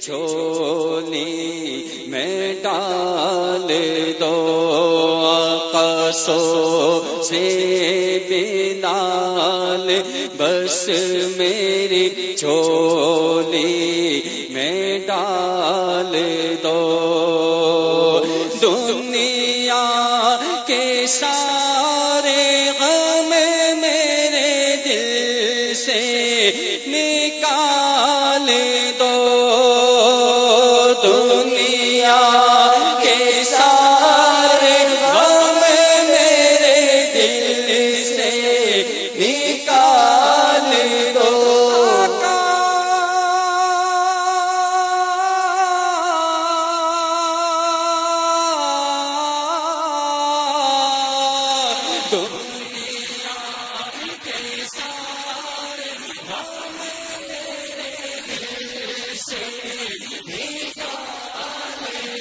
چھولی میں ڈال دو قصو سے بلال بس میری چھولی میں ڈال دو۔ دنیا کے سارے غم میرے دل سے نکال دو دنیا کے سارے غم میرے دل سے نکال